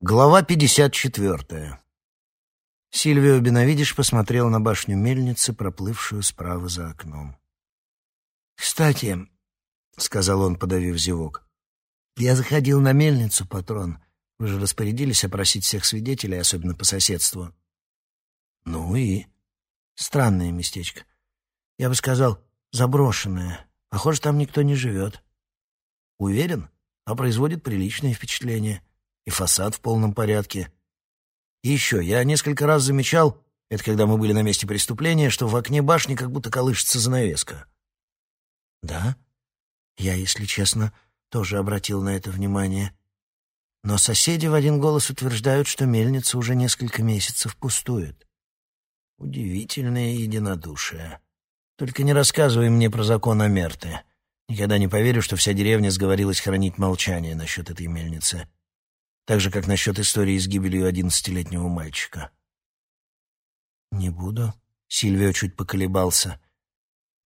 Глава 54. Сильвио Беновидиш посмотрел на башню мельницы, проплывшую справа за окном. «Кстати», — сказал он, подавив зевок, — «я заходил на мельницу, патрон. Вы же распорядились опросить всех свидетелей, особенно по соседству». «Ну и?» «Странное местечко. Я бы сказал, заброшенное. Похоже, там никто не живет». «Уверен? А производит приличное впечатление» и фасад в полном порядке. И еще, я несколько раз замечал, это когда мы были на месте преступления, что в окне башни как будто колышется занавеска. Да? Я, если честно, тоже обратил на это внимание. Но соседи в один голос утверждают, что мельница уже несколько месяцев пустует. Удивительное единодушие. Только не рассказывай мне про закон о Мерте. Никогда не поверю, что вся деревня сговорилась хранить молчание насчет этой мельницы так же, как насчет истории с гибелью одиннадцатилетнего мальчика. «Не буду», — Сильвио чуть поколебался.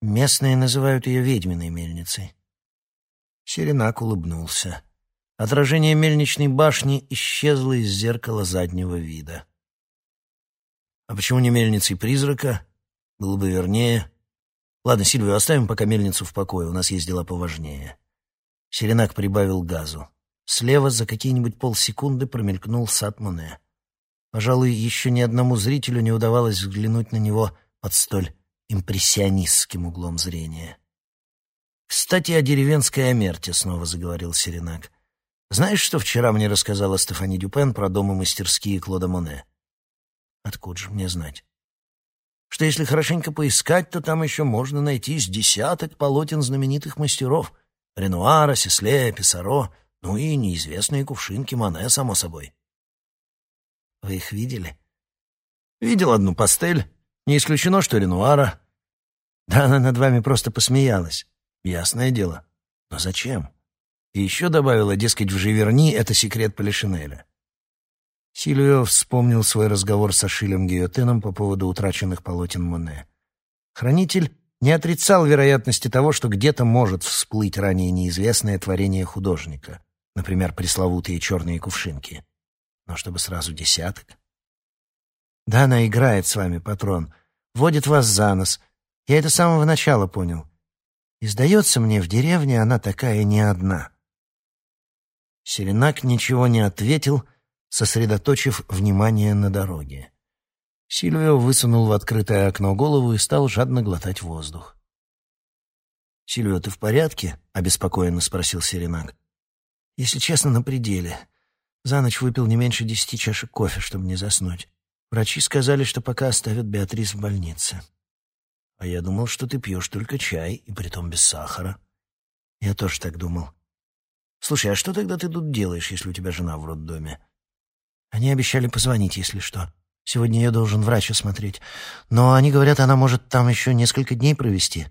«Местные называют ее ведьминой мельницей». Серенак улыбнулся. Отражение мельничной башни исчезло из зеркала заднего вида. «А почему не мельницей призрака? Было бы вернее. Ладно, Сильвию, оставим пока мельницу в покое, у нас есть дела поважнее». Серенак прибавил газу. Слева за какие-нибудь полсекунды промелькнул сад. Пожалуй, еще ни одному зрителю не удавалось взглянуть на него под столь импрессионистским углом зрения. «Кстати, о деревенской Амерте», — снова заговорил Серенак. «Знаешь, что вчера мне рассказала Стефани Дюпен про дом и мастерские Клода Моне?» «Откуда же мне знать?» «Что если хорошенько поискать, то там еще можно найти с десяток полотен знаменитых мастеров — Ренуара, Сеслея, Писаро — ну и неизвестные кувшинки Мане, само собой. Вы их видели? Видел одну пастель. Не исключено, что Ренуара. Да она над вами просто посмеялась. Ясное дело. Но зачем? И еще добавила, дескать, в Живерни это секрет Полишинеля. Сильвио вспомнил свой разговор с Ашилем Гиотеном по поводу утраченных полотен Моне. Хранитель не отрицал вероятности того, что где-то может всплыть ранее неизвестное творение художника например, пресловутые черные кувшинки. Но чтобы сразу десяток. Да, она играет с вами, патрон, водит вас за нос. Я это с самого начала понял. И сдается мне, в деревне она такая не одна. Серенак ничего не ответил, сосредоточив внимание на дороге. Сильвио высунул в открытое окно голову и стал жадно глотать воздух. «Сильвио, ты в порядке?» — обеспокоенно спросил Серенак. Если честно, на пределе. За ночь выпил не меньше десяти чашек кофе, чтобы не заснуть. Врачи сказали, что пока оставят Беатрис в больнице. А я думал, что ты пьешь только чай, и притом без сахара. Я тоже так думал. Слушай, а что тогда ты тут делаешь, если у тебя жена в роддоме? Они обещали позвонить, если что. Сегодня ее должен врач осмотреть. Но они говорят, она может там еще несколько дней провести.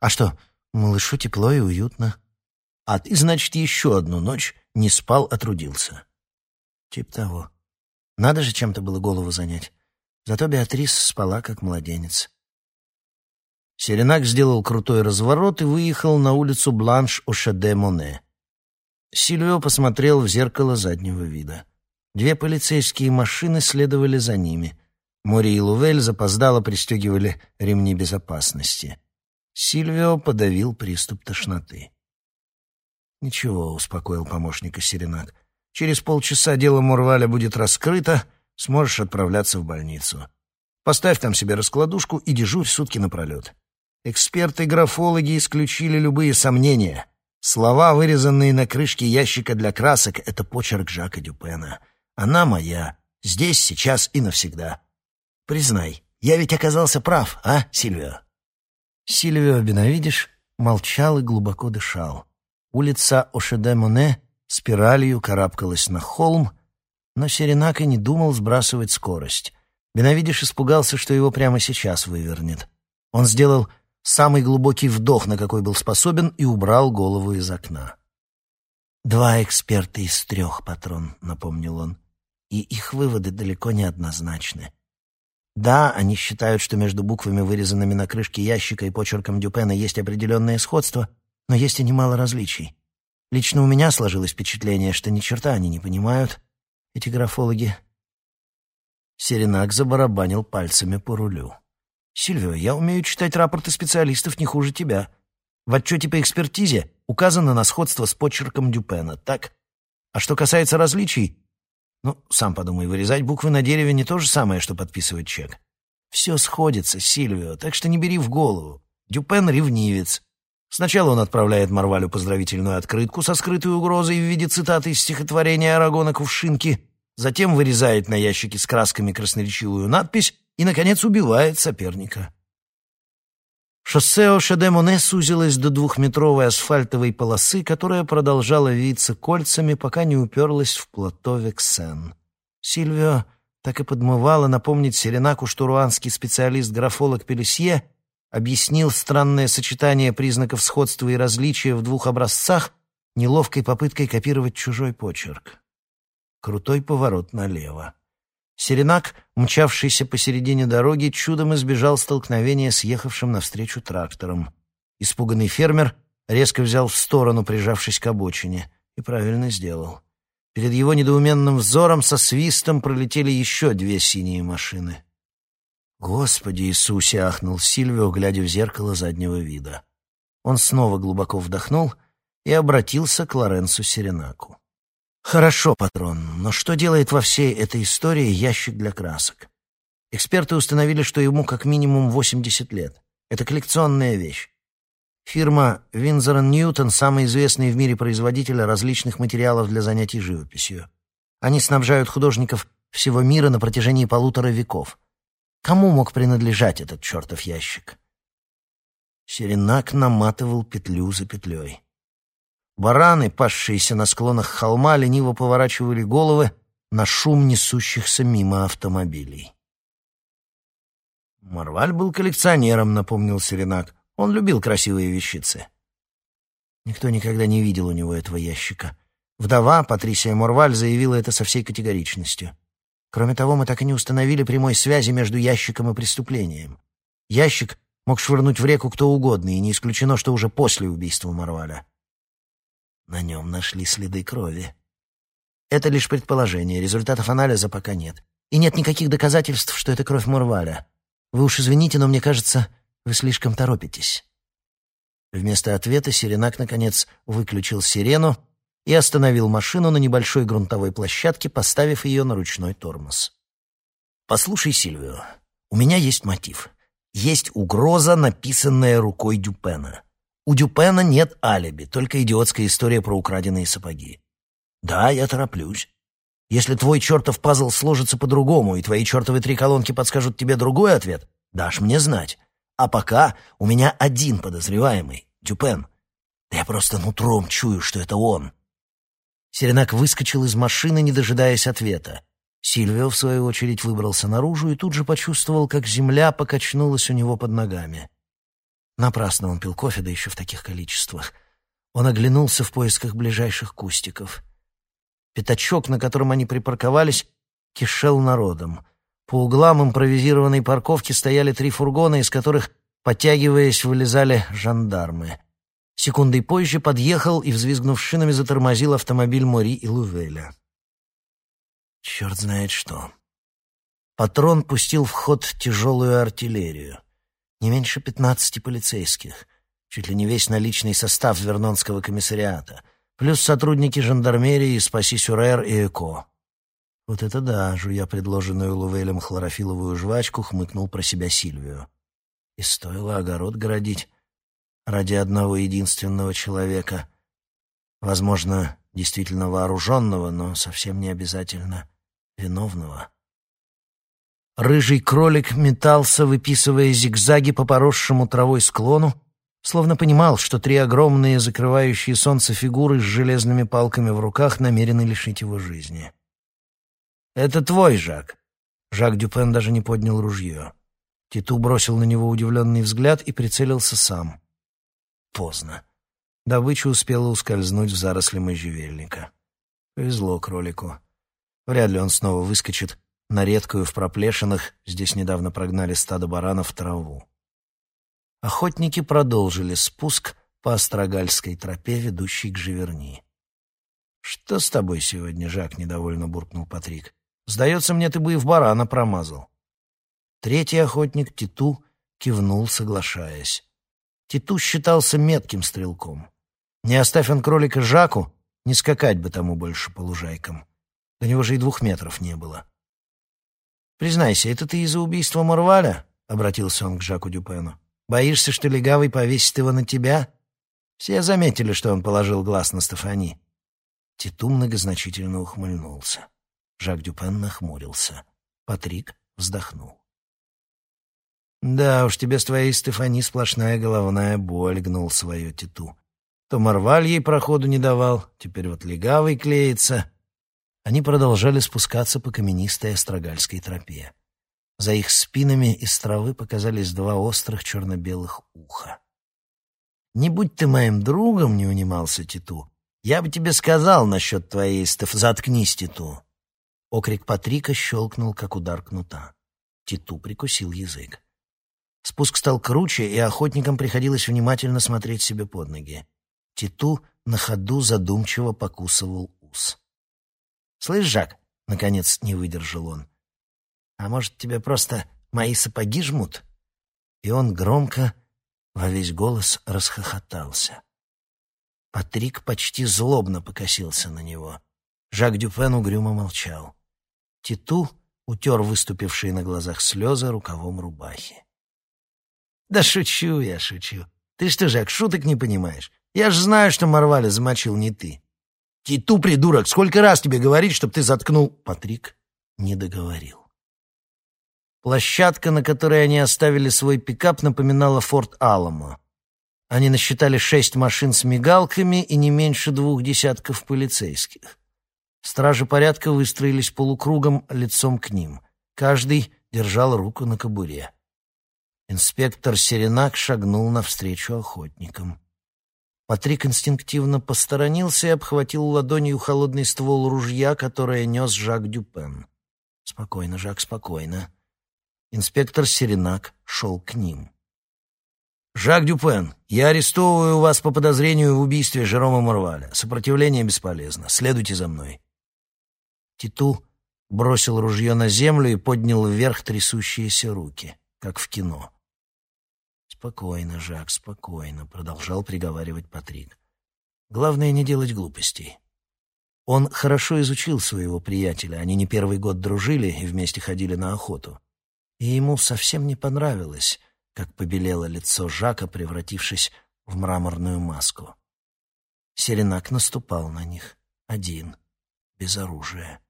А что, малышу тепло и уютно. А ты, значит, еще одну ночь не спал, а трудился. Тип того. Надо же чем-то было голову занять. Зато Беатрис спала, как младенец. Серенак сделал крутой разворот и выехал на улицу Бланш-Ошаде-Моне. Сильвио посмотрел в зеркало заднего вида. Две полицейские машины следовали за ними. Мори и Лувель запоздало пристегивали ремни безопасности. Сильвио подавил приступ тошноты. «Ничего», — успокоил помощника Серенак. «Через полчаса дело Мурваля будет раскрыто, сможешь отправляться в больницу. Поставь там себе раскладушку и дежурь сутки напролет». Эксперты-графологи исключили любые сомнения. Слова, вырезанные на крышке ящика для красок, — это почерк Жака Дюпена. Она моя. Здесь, сейчас и навсегда. Признай, я ведь оказался прав, а, Сильвио? Сильвио Беновидиш молчал и глубоко дышал. Улица Ошеде-Моне спиралью карабкалась на холм, но Серенак и не думал сбрасывать скорость. Беновидиш испугался, что его прямо сейчас вывернет. Он сделал самый глубокий вдох, на какой был способен, и убрал голову из окна. «Два эксперта из трех, патрон», — напомнил он, — «и их выводы далеко не однозначны. Да, они считают, что между буквами, вырезанными на крышке ящика и почерком Дюпена, есть определенное сходство — но есть и немало различий. Лично у меня сложилось впечатление, что ни черта они не понимают, эти графологи. Серенак забарабанил пальцами по рулю. «Сильвио, я умею читать рапорты специалистов не хуже тебя. В отчете по экспертизе указано на сходство с почерком Дюпена, так? А что касается различий, ну, сам подумай, вырезать буквы на дереве не то же самое, что подписывать чек. Все сходится, Сильвио, так что не бери в голову. Дюпен — ревнивец. Сначала он отправляет Марвалю поздравительную открытку со скрытой угрозой в виде цитаты из стихотворения Арагона «Кувшинки», затем вырезает на ящике с красками красноречивую надпись и, наконец, убивает соперника. Шоссе Ошедемоне сузилось до двухметровой асфальтовой полосы, которая продолжала виться кольцами, пока не уперлась в плато Вексен. Сильвио так и подмывало напомнить Селенаку, что руанский специалист-графолог Пелесье объяснил странное сочетание признаков сходства и различия в двух образцах неловкой попыткой копировать чужой почерк. Крутой поворот налево. Серенак, мчавшийся посередине дороги, чудом избежал столкновения с ехавшим навстречу трактором. Испуганный фермер резко взял в сторону, прижавшись к обочине, и правильно сделал. Перед его недоуменным взором со свистом пролетели еще две синие машины. «Господи Иисусе!» — ахнул Сильвио, глядя в зеркало заднего вида. Он снова глубоко вдохнул и обратился к Лоренцу Серенаку. «Хорошо, патрон, но что делает во всей этой истории ящик для красок? Эксперты установили, что ему как минимум 80 лет. Это коллекционная вещь. Фирма Винзор Ньютон — самый известный в мире производитель различных материалов для занятий живописью. Они снабжают художников всего мира на протяжении полутора веков. Кому мог принадлежать этот чертов ящик? Серенак наматывал петлю за петлей. Бараны, пасшиеся на склонах холма, лениво поворачивали головы на шум несущихся мимо автомобилей. Марваль был коллекционером, напомнил Серенак. Он любил красивые вещицы. Никто никогда не видел у него этого ящика. Вдова, Патрисия Морваль, заявила это со всей категоричностью. Кроме того, мы так и не установили прямой связи между ящиком и преступлением. Ящик мог швырнуть в реку кто угодно, и не исключено, что уже после убийства Марваля. На нем нашли следы крови. Это лишь предположение, результатов анализа пока нет. И нет никаких доказательств, что это кровь Мурваля. Вы уж извините, но мне кажется, вы слишком торопитесь. Вместо ответа Серенак, наконец, выключил сирену и остановил машину на небольшой грунтовой площадке, поставив ее на ручной тормоз. «Послушай, Сильвио, у меня есть мотив. Есть угроза, написанная рукой Дюпена. У Дюпена нет алиби, только идиотская история про украденные сапоги. Да, я тороплюсь. Если твой чертов пазл сложится по-другому, и твои чертовы три колонки подскажут тебе другой ответ, дашь мне знать. А пока у меня один подозреваемый — Дюпен. я просто нутром чую, что это он. Серенак выскочил из машины, не дожидаясь ответа. Сильвио, в свою очередь, выбрался наружу и тут же почувствовал, как земля покачнулась у него под ногами. Напрасно он пил кофе, да еще в таких количествах. Он оглянулся в поисках ближайших кустиков. Пятачок, на котором они припарковались, кишел народом. По углам импровизированной парковки стояли три фургона, из которых, подтягиваясь, вылезали жандармы. Секундой позже подъехал и, взвизгнув шинами, затормозил автомобиль Мори и Лувеля. Черт знает что. Патрон пустил в ход тяжелую артиллерию не меньше пятнадцати полицейских, чуть ли не весь наличный состав Вернонского комиссариата, плюс сотрудники жандармерии «Спаси Сюрер» и «Эко». Вот это да, жуя предложенную Лувелем хлорофиловую жвачку, хмыкнул про себя Сильвию. И стоило огород городить ради одного единственного человека. Возможно, действительно вооруженного, но совсем не обязательно виновного. Рыжий кролик метался, выписывая зигзаги по поросшему травой склону, словно понимал, что три огромные, закрывающие солнце фигуры с железными палками в руках намерены лишить его жизни. «Это твой, Жак!» Жак Дюпен даже не поднял ружье. Титу бросил на него удивленный взгляд и прицелился сам. Поздно. Добыча успела ускользнуть в заросли можжевельника. Повезло кролику. Вряд ли он снова выскочит на редкую в проплешинах, здесь недавно прогнали стадо баранов траву. Охотники продолжили спуск по Острогальской тропе, ведущей к Живерни. «Что с тобой сегодня, Жак?» — недовольно буркнул Патрик. «Сдается мне, ты бы и в барана промазал». Третий охотник, Титу, кивнул, соглашаясь. Титу считался метким стрелком. Не оставь он кролика Жаку, не скакать бы тому больше по лужайкам. До него же и двух метров не было. «Признайся, это ты из-за убийства Морваля?» — обратился он к Жаку Дюпену. «Боишься, что легавый повесит его на тебя?» Все заметили, что он положил глаз на Стефани. Титу многозначительно ухмыльнулся. Жак Дюпен нахмурился. Патрик вздохнул. «Да уж, тебе с твоей Стефани сплошная головная боль», — гнул свое Титу. «То Марваль ей проходу не давал, теперь вот легавый клеится». Они продолжали спускаться по каменистой острогальской тропе. За их спинами из травы показались два острых черно-белых уха. «Не будь ты моим другом», — не унимался Титу, я бы тебе сказал насчет твоей Стеф... Заткнись, Титу. Окрик Патрика щелкнул, как удар кнута. Титу прикусил язык. Спуск стал круче, и охотникам приходилось внимательно смотреть себе под ноги. Титу на ходу задумчиво покусывал ус. «Слышь, Жак», — наконец не выдержал он, — «а может, тебе просто мои сапоги жмут?» И он громко, во весь голос расхохотался. Патрик почти злобно покосился на него. Жак Дюпен угрюмо молчал. Титу утер выступившие на глазах слезы рукавом рубахи. «Да шучу я, шучу. Ты что, Жак, шуток не понимаешь? Я ж знаю, что Марваля замочил не ты. Титу, придурок, сколько раз тебе говорить, чтоб ты заткнул...» Патрик не договорил. Площадка, на которой они оставили свой пикап, напоминала форт Аламо. Они насчитали шесть машин с мигалками и не меньше двух десятков полицейских. Стражи порядка выстроились полукругом лицом к ним. Каждый держал руку на кобуре. Инспектор Серенак шагнул навстречу охотникам. Патрик инстинктивно посторонился и обхватил ладонью холодный ствол ружья, которое нес Жак Дюпен. «Спокойно, Жак, спокойно». Инспектор Серенак шел к ним. «Жак Дюпен, я арестовываю вас по подозрению в убийстве Жерома Мурваля. Сопротивление бесполезно. Следуйте за мной». Титу бросил ружье на землю и поднял вверх трясущиеся руки, как в кино. «Спокойно, Жак, спокойно», — продолжал приговаривать Патрик. «Главное не делать глупостей». Он хорошо изучил своего приятеля, они не первый год дружили и вместе ходили на охоту. И ему совсем не понравилось как побелело лицо Жака, превратившись в мраморную маску. Серенак наступал на них, один, без оружия.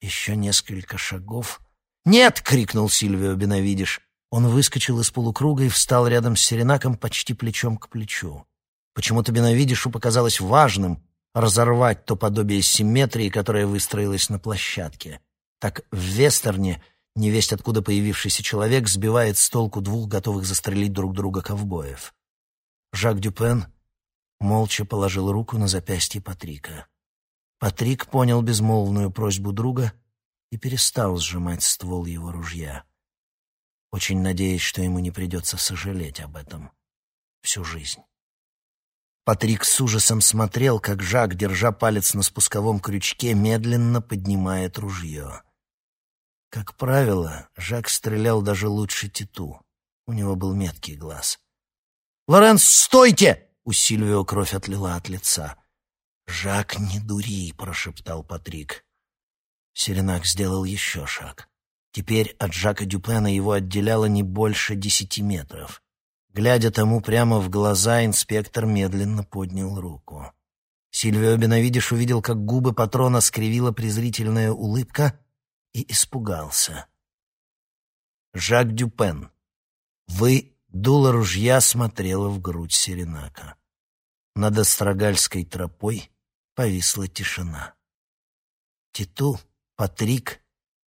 Еще несколько шагов. «Нет!» — крикнул Сильвио Бенавидиш. Он выскочил из полукруга и встал рядом с Серенаком почти плечом к плечу. Почему-то Бенавидишу показалось важным разорвать то подобие симметрии, которое выстроилось на площадке. Так в вестерне невесть откуда появившийся человек сбивает с толку двух готовых застрелить друг друга ковбоев. Жак Дюпен молча положил руку на запястье Патрика. Патрик понял безмолвную просьбу друга и перестал сжимать ствол его ружья, очень надеясь, что ему не придется сожалеть об этом всю жизнь. Патрик с ужасом смотрел, как Жак, держа палец на спусковом крючке, медленно поднимает ружье. Как правило, Жак стрелял даже лучше Титу. У него был меткий глаз. «Лоренс, стойте!» — у Сильвио кровь отлила от лица. «Жак, не дури!» — прошептал Патрик. Серенак сделал еще шаг. Теперь от Жака Дюпена его отделяло не больше десяти метров. Глядя тому прямо в глаза, инспектор медленно поднял руку. Сильвио Бенавидиш увидел, как губы патрона скривила презрительная улыбка, и испугался. «Жак Дюпен, вы...» Дуло ружья смотрела в грудь Серенака. Над Острогальской тропой повисла тишина. Титу, Патрик,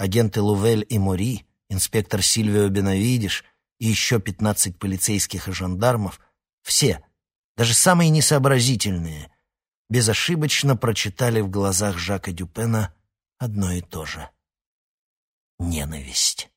агенты Лувель и Мори, инспектор Сильвио Бенавидиш и еще пятнадцать полицейских и жандармов, все, даже самые несообразительные, безошибочно прочитали в глазах Жака Дюпена одно и то же — ненависть.